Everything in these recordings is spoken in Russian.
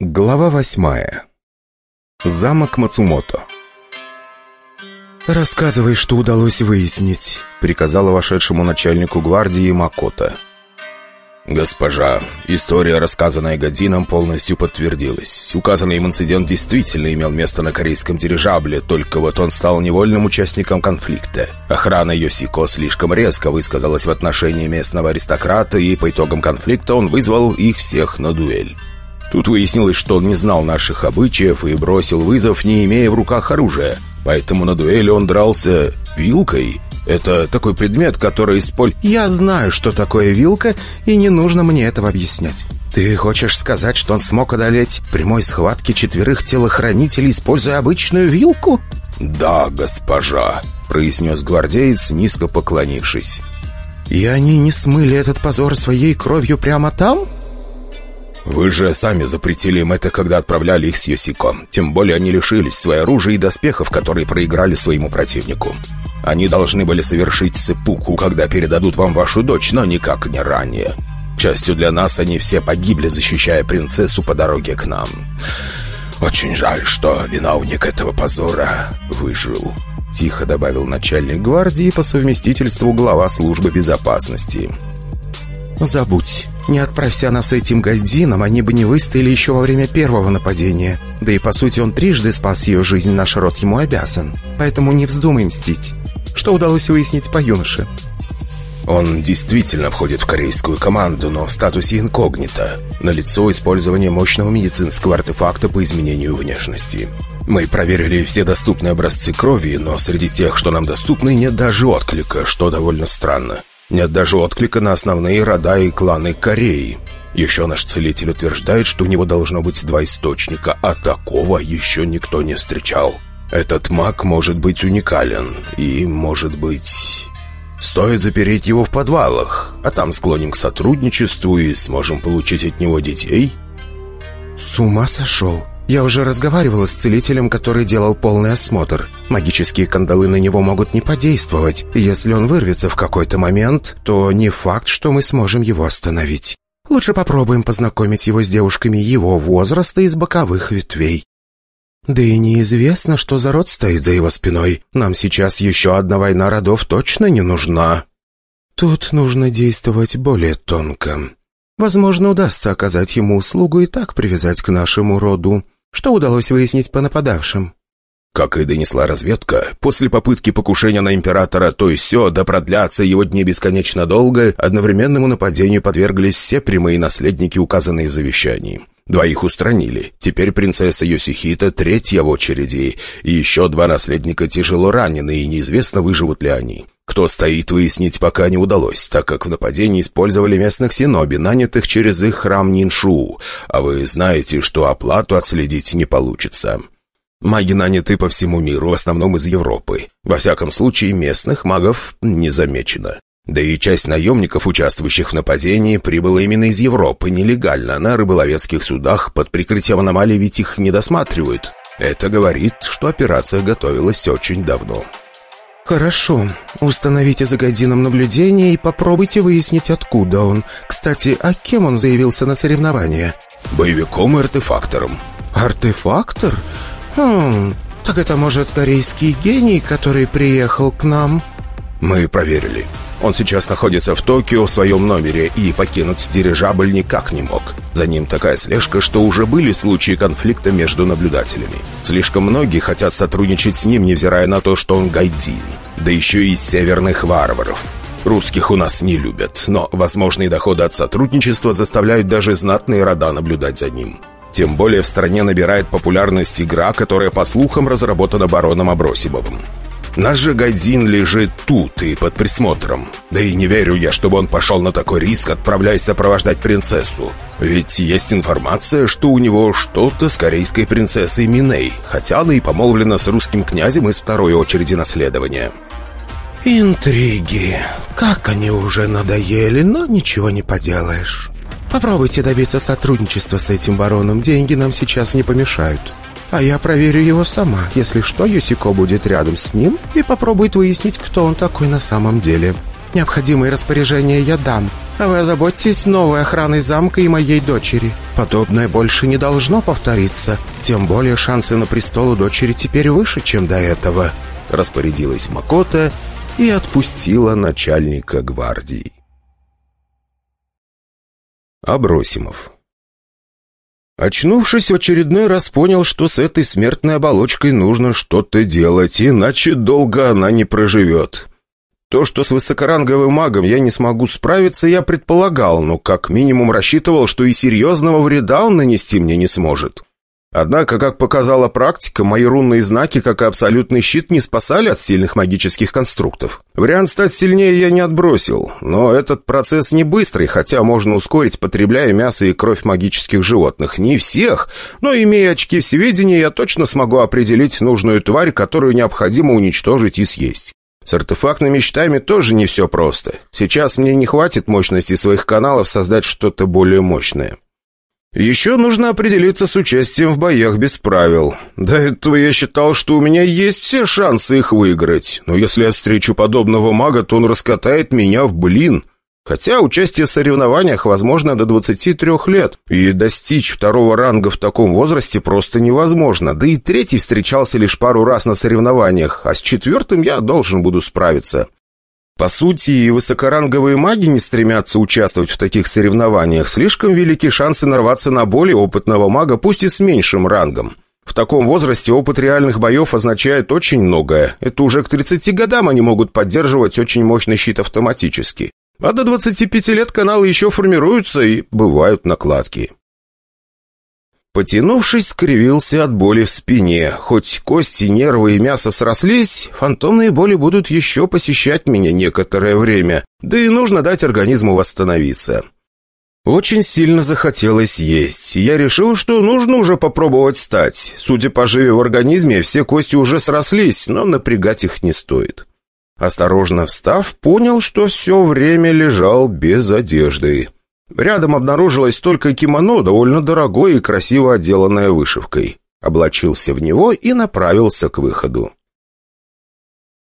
Глава восьмая. Замок Мацумото. «Рассказывай, что удалось выяснить», — приказала вошедшему начальнику гвардии Макота. «Госпожа, история, рассказанная Годином, полностью подтвердилась. Указанный им инцидент действительно имел место на корейском дирижабле, только вот он стал невольным участником конфликта. Охрана Йосико слишком резко высказалась в отношении местного аристократа, и по итогам конфликта он вызвал их всех на дуэль. Тут выяснилось, что он не знал наших обычаев и бросил вызов, не имея в руках оружия. Поэтому на дуэли он дрался вилкой. Это такой предмет, который исполь... «Я знаю, что такое вилка, и не нужно мне этого объяснять. Ты хочешь сказать, что он смог одолеть в прямой схватке четверых телохранителей, используя обычную вилку?» «Да, госпожа», — произнес гвардеец, низко поклонившись. «И они не смыли этот позор своей кровью прямо там?» «Вы же сами запретили им это, когда отправляли их с Йосико. Тем более они лишились своего оружия и доспехов, которые проиграли своему противнику. Они должны были совершить сыпуку, когда передадут вам вашу дочь, но никак не ранее. К счастью для нас, они все погибли, защищая принцессу по дороге к нам. Очень жаль, что виновник этого позора выжил». Тихо добавил начальник гвардии по совместительству глава службы безопасности. «Забудь. Не отправься она с этим Гайдзином, они бы не выстояли еще во время первого нападения. Да и, по сути, он трижды спас ее жизнь, наш род ему обязан. Поэтому не вздумай мстить. Что удалось выяснить по юноше?» Он действительно входит в корейскую команду, но в статусе инкогнито. Налицо использование мощного медицинского артефакта по изменению внешности. Мы проверили все доступные образцы крови, но среди тех, что нам доступны, нет даже отклика, что довольно странно. Нет даже отклика на основные рода и кланы Кореи. Еще наш целитель утверждает, что у него должно быть два источника, а такого еще никто не встречал. Этот маг может быть уникален и, может быть... Стоит запереть его в подвалах, а там склоним к сотрудничеству и сможем получить от него детей? С ума сошел. Я уже разговаривала с целителем, который делал полный осмотр. Магические кандалы на него могут не подействовать. Если он вырвется в какой-то момент, то не факт, что мы сможем его остановить. Лучше попробуем познакомить его с девушками его возраста из боковых ветвей. Да и неизвестно, что за род стоит за его спиной. Нам сейчас еще одна война родов точно не нужна. Тут нужно действовать более тонко. Возможно, удастся оказать ему услугу и так привязать к нашему роду. Что удалось выяснить по нападавшим? Как и донесла разведка, после попытки покушения на императора то и сё, да продлятся его дни бесконечно долго, одновременному нападению подверглись все прямые наследники, указанные в завещании. Двоих устранили. Теперь принцесса Йосихита третья в очереди, и еще два наследника тяжело ранены, и неизвестно, выживут ли они. Кто стоит, выяснить пока не удалось, так как в нападении использовали местных синоби, нанятых через их храм Ниншу, а вы знаете, что оплату отследить не получится. Маги наняты по всему миру, в основном из Европы. Во всяком случае, местных магов не замечено. Да и часть наемников, участвующих в нападении, прибыла именно из Европы, нелегально, на рыболовецких судах, под прикрытием аномалий ведь их не досматривают. Это говорит, что операция готовилась очень давно. «Хорошо. Установите за Годином наблюдение и попробуйте выяснить, откуда он. Кстати, а кем он заявился на соревнования?» «Боевиком и артефактором». «Артефактор? Хм, так это, может, корейский гений, который приехал к нам?» «Мы проверили. Он сейчас находится в Токио в своем номере и покинуть дирижабль никак не мог. За ним такая слежка, что уже были случаи конфликта между наблюдателями. Слишком многие хотят сотрудничать с ним, невзирая на то, что он гайдзин. Да еще и северных варваров. Русских у нас не любят, но возможные доходы от сотрудничества заставляют даже знатные рода наблюдать за ним. Тем более в стране набирает популярность игра, которая, по слухам, разработана бароном Абросимовым. Наш же Гайдзин лежит тут и под присмотром. Да и не верю я, чтобы он пошел на такой риск, отправляясь сопровождать принцессу. Ведь есть информация, что у него что-то с корейской принцессой Миней, хотя она и помолвлена с русским князем из второй очереди наследования. «Интриги. Как они уже надоели, но ничего не поделаешь. Попробуйте добиться сотрудничества с этим бароном, деньги нам сейчас не помешают». А я проверю его сама. Если что, Юсико будет рядом с ним и попробует выяснить, кто он такой на самом деле. Необходимые распоряжения я дам. А вы озаботьтесь новой охраной замка и моей дочери. Подобное больше не должно повториться. Тем более шансы на престол у дочери теперь выше, чем до этого». Распорядилась Макота и отпустила начальника гвардии. Абросимов Очнувшись, в очередной раз понял, что с этой смертной оболочкой нужно что-то делать, иначе долго она не проживет. То, что с высокоранговым магом я не смогу справиться, я предполагал, но как минимум рассчитывал, что и серьезного вреда он нанести мне не сможет. Однако, как показала практика, мои рунные знаки, как и абсолютный щит, не спасали от сильных магических конструктов. Вариант стать сильнее я не отбросил, но этот процесс не быстрый, хотя можно ускорить, потребляя мясо и кровь магических животных. Не всех, но имея очки всеведения, я точно смогу определить нужную тварь, которую необходимо уничтожить и съесть. С артефактными щитами тоже не все просто. Сейчас мне не хватит мощности своих каналов создать что-то более мощное. Еще нужно определиться с участием в боях без правил. До этого я считал, что у меня есть все шансы их выиграть. Но если я встречу подобного мага, то он раскатает меня в блин. Хотя участие в соревнованиях возможно до 23 лет, и достичь второго ранга в таком возрасте просто невозможно. Да и третий встречался лишь пару раз на соревнованиях, а с четвертым я должен буду справиться. По сути, и высокоранговые маги не стремятся участвовать в таких соревнованиях. Слишком велики шансы нарваться на более опытного мага, пусть и с меньшим рангом. В таком возрасте опыт реальных боев означает очень многое. Это уже к 30 годам они могут поддерживать очень мощный щит автоматически. А до 25 лет каналы еще формируются и бывают накладки. Потянувшись, скривился от боли в спине. Хоть кости, нервы и мясо срослись, фантомные боли будут еще посещать меня некоторое время. Да и нужно дать организму восстановиться. Очень сильно захотелось есть. Я решил, что нужно уже попробовать встать. Судя по живе в организме, все кости уже срослись, но напрягать их не стоит. Осторожно встав, понял, что все время лежал без одежды. Рядом обнаружилось только кимоно, довольно дорогое и красиво отделанное вышивкой. Облачился в него и направился к выходу.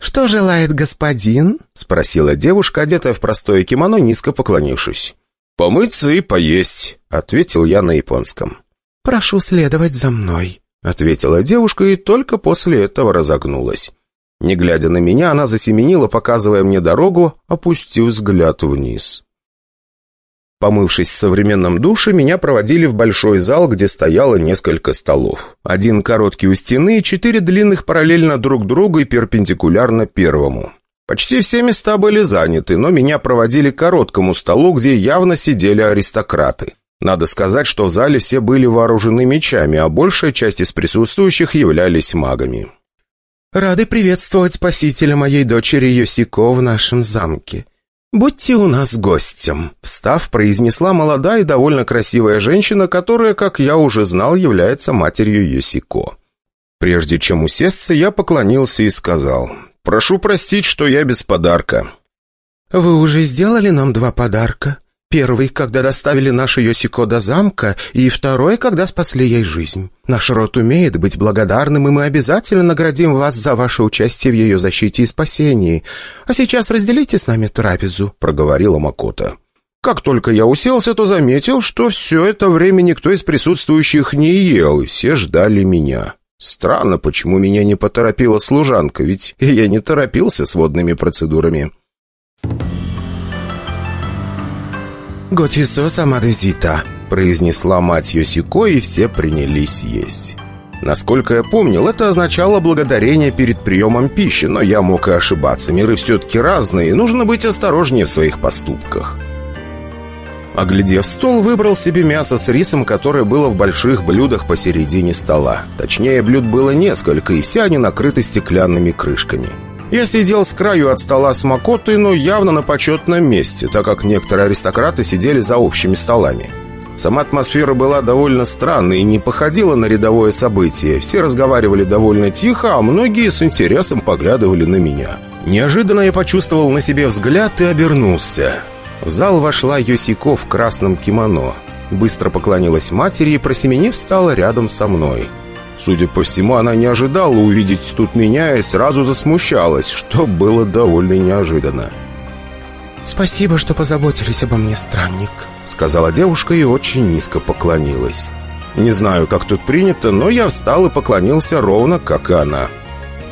«Что желает господин?» — спросила девушка, одетая в простое кимоно, низко поклонившись. «Помыться и поесть», — ответил я на японском. «Прошу следовать за мной», — ответила девушка и только после этого разогнулась. Не глядя на меня, она засеменила, показывая мне дорогу, опустив взгляд вниз. Помывшись в современном душе, меня проводили в большой зал, где стояло несколько столов. Один короткий у стены и четыре длинных параллельно друг другу и перпендикулярно первому. Почти все места были заняты, но меня проводили к короткому столу, где явно сидели аристократы. Надо сказать, что в зале все были вооружены мечами, а большая часть из присутствующих являлись магами. «Рады приветствовать спасителя моей дочери Йосико в нашем замке. «Будьте у нас гостем», — встав, произнесла молодая и довольно красивая женщина, которая, как я уже знал, является матерью Йосико. Прежде чем усесться, я поклонился и сказал, «Прошу простить, что я без подарка». «Вы уже сделали нам два подарка?» Первый, когда доставили нашу Йосико до замка, и второй, когда спасли ей жизнь. Наш род умеет быть благодарным, и мы обязательно наградим вас за ваше участие в ее защите и спасении. А сейчас разделите с нами трапезу», — проговорила Макота. Как только я уселся, то заметил, что все это время никто из присутствующих не ел, и все ждали меня. Странно, почему меня не поторопила служанка, ведь я не торопился с водными процедурами. «Готисо самадезита», — произнесла мать Йосико, и все принялись есть. Насколько я помнил, это означало благодарение перед приемом пищи, но я мог и ошибаться. Миры все-таки разные, и нужно быть осторожнее в своих поступках. Оглядев стол, выбрал себе мясо с рисом, которое было в больших блюдах посередине стола. Точнее, блюд было несколько, и все они накрыты стеклянными крышками. Я сидел с краю от стола с Макотой, но явно на почетном месте, так как некоторые аристократы сидели за общими столами. Сама атмосфера была довольно странной и не походила на рядовое событие. Все разговаривали довольно тихо, а многие с интересом поглядывали на меня. Неожиданно я почувствовал на себе взгляд и обернулся. В зал вошла Йосико в красном кимоно. Быстро поклонилась матери и, просеменив, стала рядом со мной. Судя по всему, она не ожидала увидеть тут меня и сразу засмущалась, что было довольно неожиданно. «Спасибо, что позаботились обо мне, странник», — сказала девушка и очень низко поклонилась. Не знаю, как тут принято, но я встал и поклонился ровно, как и она.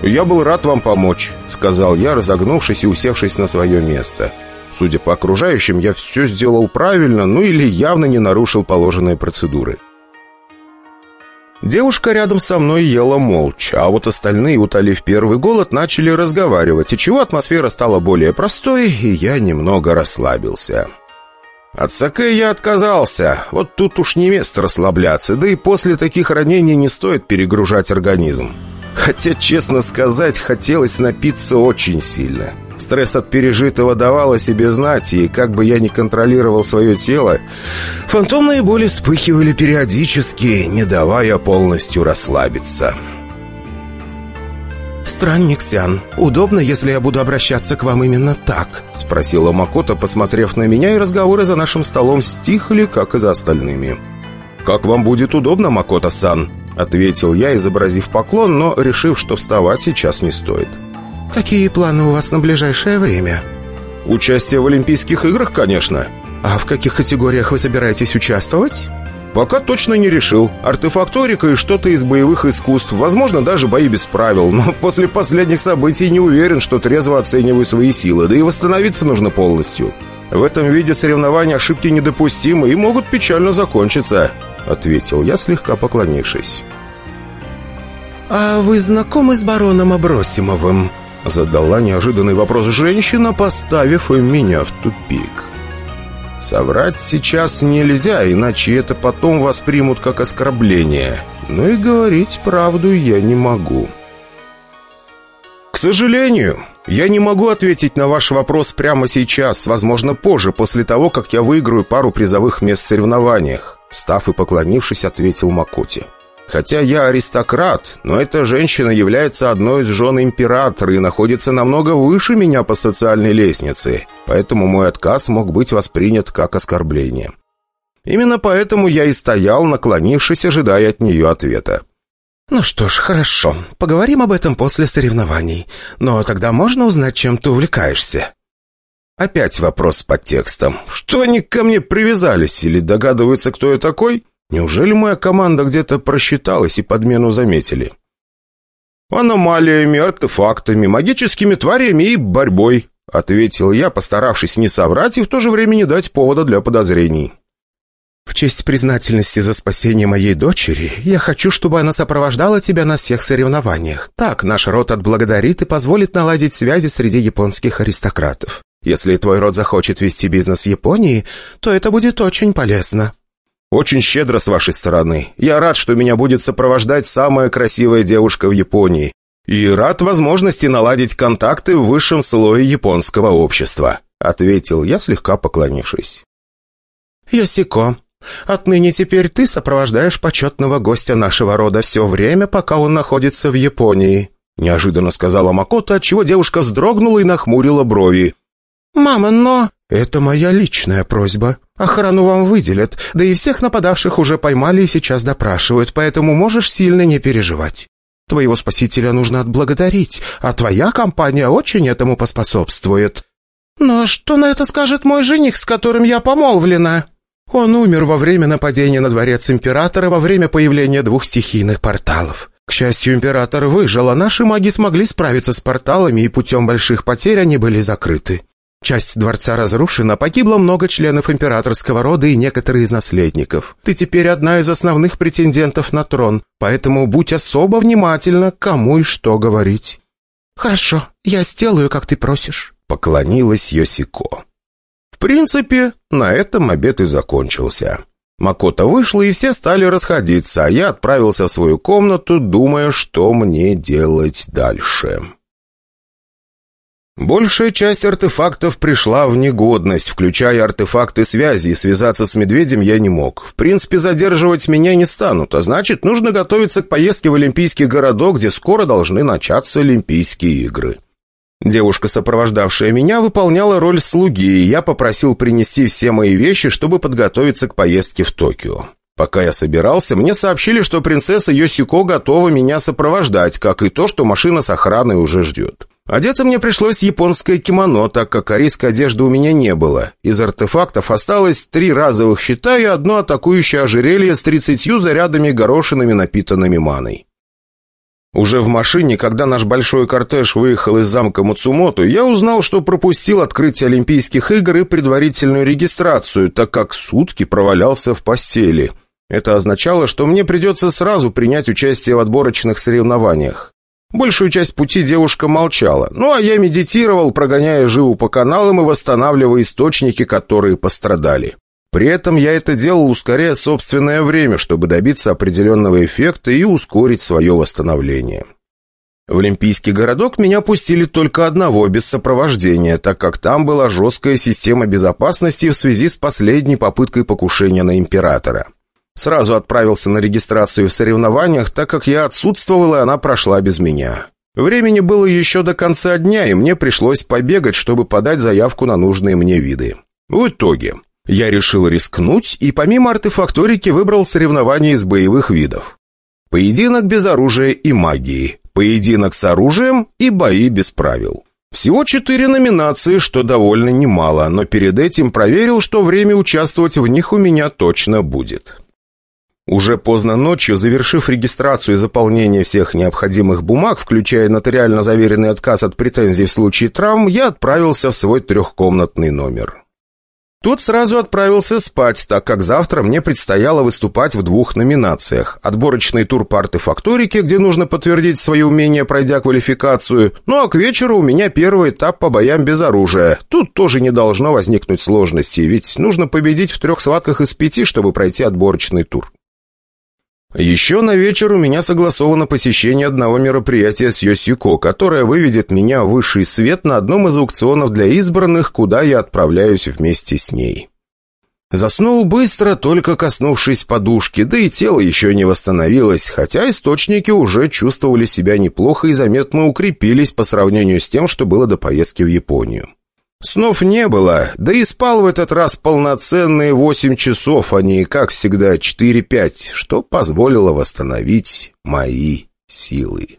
«Я был рад вам помочь», — сказал я, разогнувшись и усевшись на свое место. Судя по окружающим, я все сделал правильно, ну или явно не нарушил положенные процедуры. Девушка рядом со мной ела молча, а вот остальные, утолив первый голод, начали разговаривать, и чего атмосфера стала более простой, и я немного расслабился. От саке я отказался, вот тут уж не место расслабляться, да и после таких ранений не стоит перегружать организм. Хотя, честно сказать, хотелось напиться очень сильно. Стресс от пережитого давал о себе знать, и как бы я ни контролировал свое тело, фантомные боли вспыхивали периодически, не давая полностью расслабиться. «Странник Тян, удобно, если я буду обращаться к вам именно так?» — спросила Макота, посмотрев на меня, и разговоры за нашим столом стихли, как и за остальными. «Как вам будет удобно, Макота-сан?» — ответил я, изобразив поклон, но решив, что вставать сейчас не стоит. «Какие планы у вас на ближайшее время?» «Участие в Олимпийских играх, конечно». «А в каких категориях вы собираетесь участвовать?» «Пока точно не решил. Артефакторика и что-то из боевых искусств. Возможно, даже бои без правил. Но после последних событий не уверен, что трезво оцениваю свои силы. Да и восстановиться нужно полностью. В этом виде соревнований ошибки недопустимы и могут печально закончиться», — ответил я, слегка поклонившись. «А вы знакомы с бароном Абросимовым?» Задала неожиданный вопрос женщина, поставив меня в тупик. Соврать сейчас нельзя, иначе это потом воспримут как оскорбление. Но и говорить правду я не могу. К сожалению, я не могу ответить на ваш вопрос прямо сейчас, возможно, позже, после того, как я выиграю пару призовых мест в соревнованиях. Став и поклонившись, ответил Макоти. Хотя я аристократ, но эта женщина является одной из жен императора и находится намного выше меня по социальной лестнице, поэтому мой отказ мог быть воспринят как оскорбление. Именно поэтому я и стоял, наклонившись, ожидая от нее ответа. «Ну что ж, хорошо. Поговорим об этом после соревнований. Но тогда можно узнать, чем ты увлекаешься?» Опять вопрос под текстом. «Что они ко мне привязались? Или догадываются, кто я такой?» Неужели моя команда где-то просчиталась и подмену заметили? «Аномалиями, артефактами, магическими тварями и борьбой», ответил я, постаравшись не соврать и в то же время не дать повода для подозрений. «В честь признательности за спасение моей дочери, я хочу, чтобы она сопровождала тебя на всех соревнованиях. Так наш род отблагодарит и позволит наладить связи среди японских аристократов. Если твой род захочет вести бизнес в Японии, то это будет очень полезно». «Очень щедро с вашей стороны. Я рад, что меня будет сопровождать самая красивая девушка в Японии. И рад возможности наладить контакты в высшем слое японского общества», ответил я, слегка поклонившись. «Ясико, отныне теперь ты сопровождаешь почетного гостя нашего рода все время, пока он находится в Японии», неожиданно сказала Макото, отчего девушка вздрогнула и нахмурила брови. «Мама, но...» «Это моя личная просьба. Охрану вам выделят, да и всех нападавших уже поймали и сейчас допрашивают, поэтому можешь сильно не переживать. Твоего спасителя нужно отблагодарить, а твоя компания очень этому поспособствует». «Но что на это скажет мой жених, с которым я помолвлена?» «Он умер во время нападения на дворец императора во время появления двух стихийных порталов». К счастью, император выжил, а наши маги смогли справиться с порталами, и путем больших потерь они были закрыты. Часть дворца разрушена, погибло много членов императорского рода и некоторые из наследников. Ты теперь одна из основных претендентов на трон, поэтому будь особо внимательна, кому и что говорить». «Хорошо, я сделаю, как ты просишь», — поклонилась Йосико. В принципе, на этом обед и закончился. Макота вышла, и все стали расходиться, а я отправился в свою комнату, думая, что мне делать дальше. Большая часть артефактов пришла в негодность, включая артефакты связи, и связаться с медведем я не мог. В принципе, задерживать меня не станут, а значит, нужно готовиться к поездке в Олимпийский городок, где скоро должны начаться Олимпийские игры. Девушка, сопровождавшая меня, выполняла роль слуги, и я попросил принести все мои вещи, чтобы подготовиться к поездке в Токио. Пока я собирался, мне сообщили, что принцесса Йосико готова меня сопровождать, как и то, что машина с охраной уже ждет. Одеться мне пришлось японское кимоно, так как корейской одежды у меня не было. Из артефактов осталось три разовых щита и одно атакующее ожерелье с тридцатью зарядами горошинами, напитанными маной. Уже в машине, когда наш большой кортеж выехал из замка Мацумото, я узнал, что пропустил открытие Олимпийских игр и предварительную регистрацию, так как сутки провалялся в постели. Это означало, что мне придется сразу принять участие в отборочных соревнованиях. Большую часть пути девушка молчала, ну а я медитировал, прогоняя живу по каналам и восстанавливая источники, которые пострадали. При этом я это делал, ускоряя собственное время, чтобы добиться определенного эффекта и ускорить свое восстановление. В Олимпийский городок меня пустили только одного, без сопровождения, так как там была жесткая система безопасности в связи с последней попыткой покушения на императора. Сразу отправился на регистрацию в соревнованиях, так как я отсутствовал, и она прошла без меня. Времени было еще до конца дня, и мне пришлось побегать, чтобы подать заявку на нужные мне виды. В итоге, я решил рискнуть и помимо артефакторики выбрал соревнования из боевых видов. Поединок без оружия и магии, поединок с оружием и бои без правил. Всего четыре номинации, что довольно немало, но перед этим проверил, что время участвовать в них у меня точно будет. Уже поздно ночью, завершив регистрацию и заполнение всех необходимых бумаг, включая нотариально заверенный отказ от претензий в случае травм, я отправился в свой трехкомнатный номер. Тут сразу отправился спать, так как завтра мне предстояло выступать в двух номинациях. Отборочный тур по артефакторике, где нужно подтвердить свои умения, пройдя квалификацию. Ну а к вечеру у меня первый этап по боям без оружия. Тут тоже не должно возникнуть сложностей, ведь нужно победить в трех схватках из пяти, чтобы пройти отборочный тур. Еще на вечер у меня согласовано посещение одного мероприятия с Йосюко, которое выведет меня в высший свет на одном из аукционов для избранных, куда я отправляюсь вместе с ней. Заснул быстро, только коснувшись подушки, да и тело еще не восстановилось, хотя источники уже чувствовали себя неплохо и заметно укрепились по сравнению с тем, что было до поездки в Японию. Снов не было, да и спал в этот раз полноценные восемь часов, а не, как всегда, четыре-пять, что позволило восстановить мои силы.